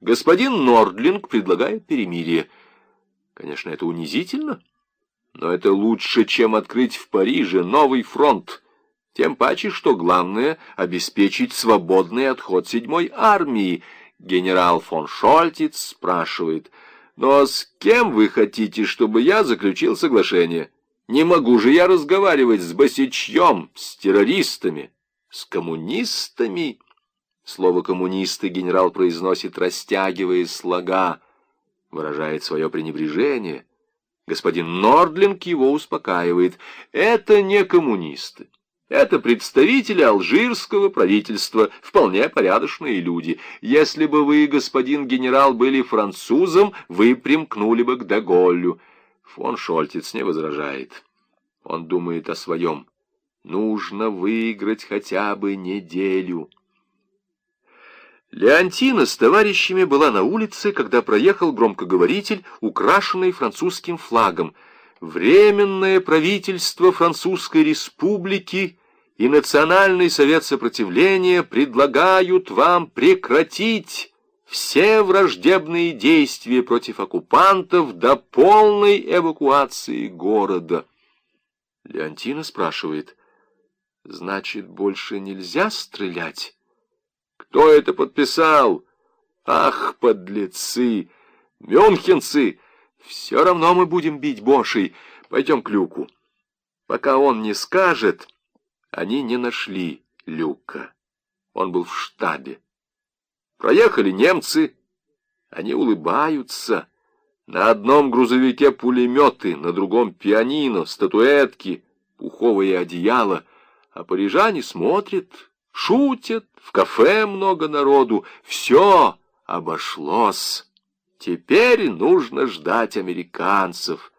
Господин Нордлинг предлагает перемирие. Конечно, это унизительно, но это лучше, чем открыть в Париже новый фронт. Тем паче, что главное — обеспечить свободный отход седьмой армии. Генерал фон Шольтиц спрашивает, «Но с кем вы хотите, чтобы я заключил соглашение? Не могу же я разговаривать с Босичьем, с террористами, с коммунистами?» Слово «коммунисты» генерал произносит, растягивая слога, выражает свое пренебрежение. Господин Нордлинг его успокаивает. Это не коммунисты. Это представители алжирского правительства, вполне порядочные люди. Если бы вы, господин генерал, были французом, вы примкнули бы к Деголлю. Фон Шольтец не возражает. Он думает о своем. Нужно выиграть хотя бы неделю. Леонтина с товарищами была на улице, когда проехал громкоговоритель, украшенный французским флагом. Временное правительство Французской Республики и Национальный совет сопротивления предлагают вам прекратить все враждебные действия против оккупантов до полной эвакуации города. Леонтина спрашивает, значит, больше нельзя стрелять? Кто это подписал? Ах, подлецы! Мюнхенцы! Все равно мы будем бить Бошей. Пойдем к Люку. Пока он не скажет, они не нашли Люка. Он был в штабе. Проехали немцы. Они улыбаются. На одном грузовике пулеметы, на другом пианино, статуэтки, пуховое одеяло. А парижане смотрят, шутят, в кафе много народу. Все обошлось. Теперь нужно ждать американцев.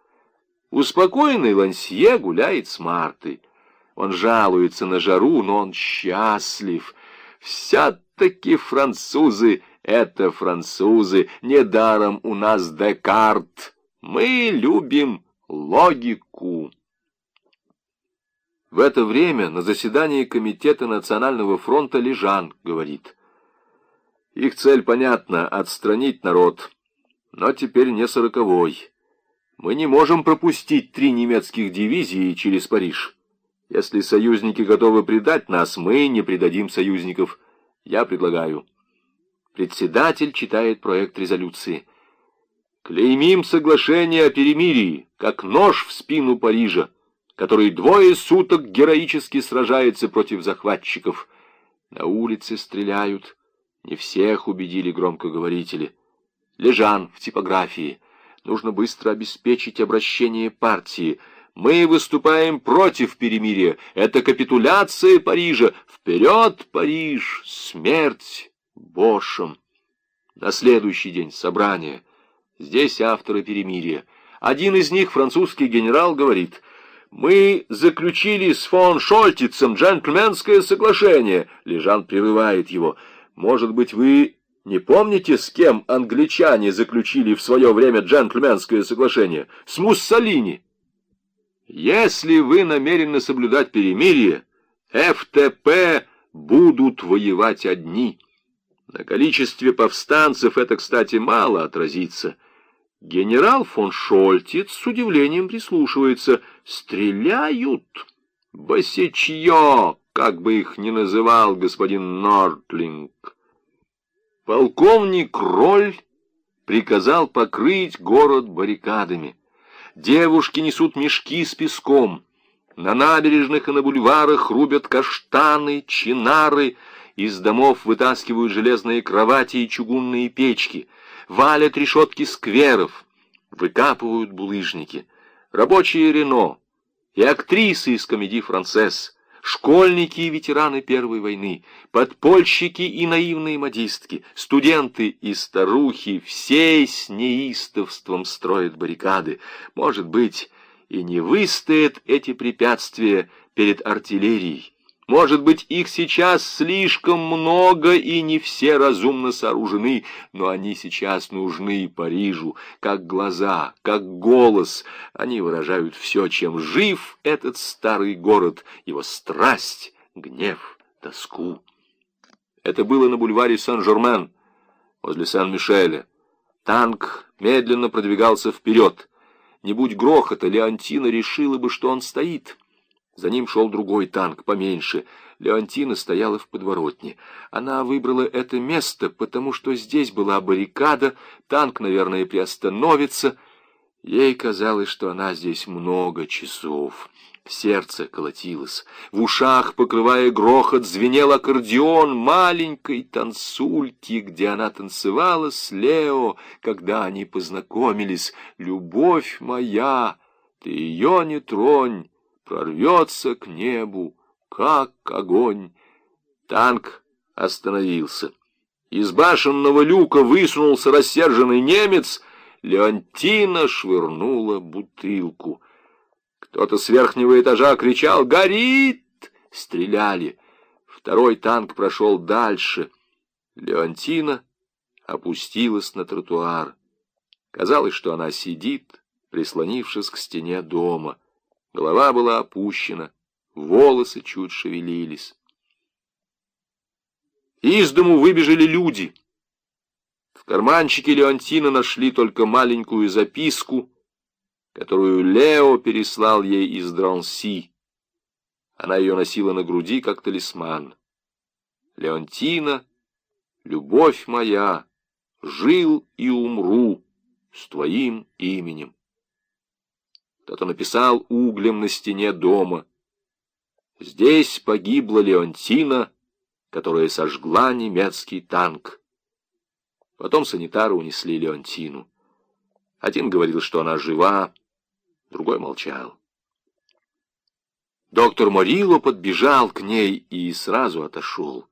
Успокоенный Лансье гуляет с Мартой. Он жалуется на жару, но он счастлив. Вся-таки французы — это французы. Недаром у нас Декарт. Мы любим логику. В это время на заседании Комитета Национального фронта Лежан говорит. Их цель понятна — отстранить народ, но теперь не сороковой. Мы не можем пропустить три немецких дивизии через Париж. Если союзники готовы предать нас, мы не предадим союзников. Я предлагаю. Председатель читает проект резолюции. Клеймим соглашение о перемирии, как нож в спину Парижа который двое суток героически сражается против захватчиков. На улице стреляют. Не всех убедили громкоговорители. Лежан в типографии. Нужно быстро обеспечить обращение партии. Мы выступаем против перемирия. Это капитуляция Парижа. Вперед, Париж! Смерть Бошем! На следующий день собрание. Здесь авторы перемирия. Один из них, французский генерал, говорит — мы заключили с фон Шольтицем джентльменское соглашение. Лежан прерывает его. Может быть, вы не помните, с кем англичане заключили в свое время джентльменское соглашение? С Муссолини. Если вы намерены соблюдать перемирие, ФТП будут воевать одни. На количестве повстанцев это, кстати, мало отразится. Генерал фон Шольтиц с удивлением прислушивается. «Стреляют! Босичье!» как бы их ни называл господин Нортлинг. Полковник Роль приказал покрыть город баррикадами. Девушки несут мешки с песком. На набережных и на бульварах рубят каштаны, чинары, из домов вытаскивают железные кровати и чугунные печки — валят решетки скверов, выкапывают булыжники. Рабочие Рено и актрисы из комедий «Францесс», школьники и ветераны Первой войны, подпольщики и наивные модистки, студенты и старухи, все с неистовством строят баррикады. Может быть, и не выстоят эти препятствия перед артиллерией, может быть, их сейчас слишком много, и не все разумно сооружены, но они сейчас нужны Парижу, как глаза, как голос. Они выражают все, чем жив этот старый город, его страсть, гнев, тоску. Это было на бульваре Сан-Жермен. возле Сан-Мишеля. Танк медленно продвигался вперед. Не будь грохота, Леонтина решила бы, что он стоит. За ним шел другой танк, поменьше. Леонтина стояла в подворотне. Она выбрала это место, потому что здесь была баррикада, танк, наверное, приостановится. Ей казалось, что она здесь много часов. Сердце колотилось. В ушах, покрывая грохот, звенел аккордеон маленькой танцульки, где она танцевала с Лео, когда они познакомились. «Любовь моя, ты ее не тронь, прорвется к небу, как огонь». Танк остановился. Из башенного люка высунулся рассерженный немец. Леонтина швырнула бутылку — кто-то с верхнего этажа кричал «Горит!» Стреляли. Второй танк прошел дальше. Леонтина опустилась на тротуар. Казалось, что она сидит, прислонившись к стене дома. Голова была опущена, волосы чуть шевелились. Из дому выбежали люди. В карманчике Леонтина нашли только маленькую записку — которую Лео переслал ей из Дронси. Она ее носила на груди, как талисман. Леонтина, любовь моя, жил и умру с твоим именем. Кто-то написал углем на стене дома. Здесь погибла Леонтина, которая сожгла немецкий танк. Потом санитары унесли Леонтину. Один говорил, что она жива, другой молчал. Доктор Морило подбежал к ней и сразу отошел.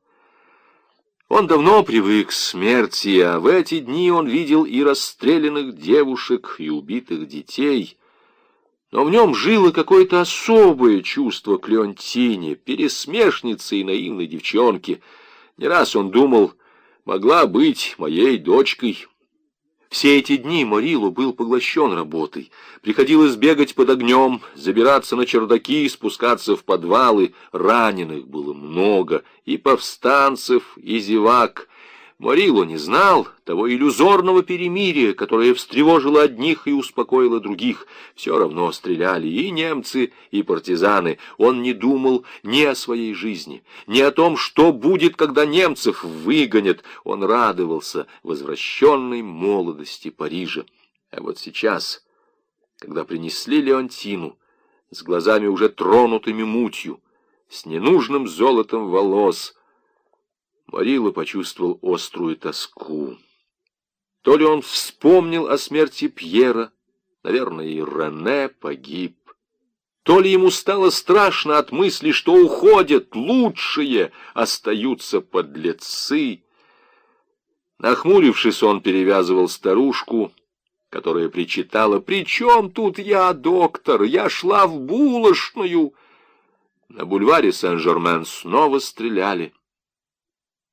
Он давно привык к смерти, а в эти дни он видел и расстрелянных девушек, и убитых детей. Но в нем жило какое-то особое чувство к Леонтине, пересмешнице и наивной девчонке. Не раз он думал, могла быть моей дочкой. Все эти дни Морилу был поглощен работой. Приходилось бегать под огнем, забираться на чердаки, спускаться в подвалы. Раненых было много, и повстанцев, и зевак. Морило не знал того иллюзорного перемирия, которое встревожило одних и успокоило других. Все равно стреляли и немцы, и партизаны. Он не думал ни о своей жизни, ни о том, что будет, когда немцев выгонят. Он радовался возвращенной молодости Парижа. А вот сейчас, когда принесли Леонтину, с глазами уже тронутыми мутью, с ненужным золотом волос, Марила почувствовал острую тоску. То ли он вспомнил о смерти Пьера, наверное, и Рене погиб, то ли ему стало страшно от мысли, что уходят лучшие, остаются подлецы. Нахмурившись, он перевязывал старушку, которая причитала, «При чем тут я, доктор? Я шла в булочную!» На бульваре Сен-Жермен снова стреляли.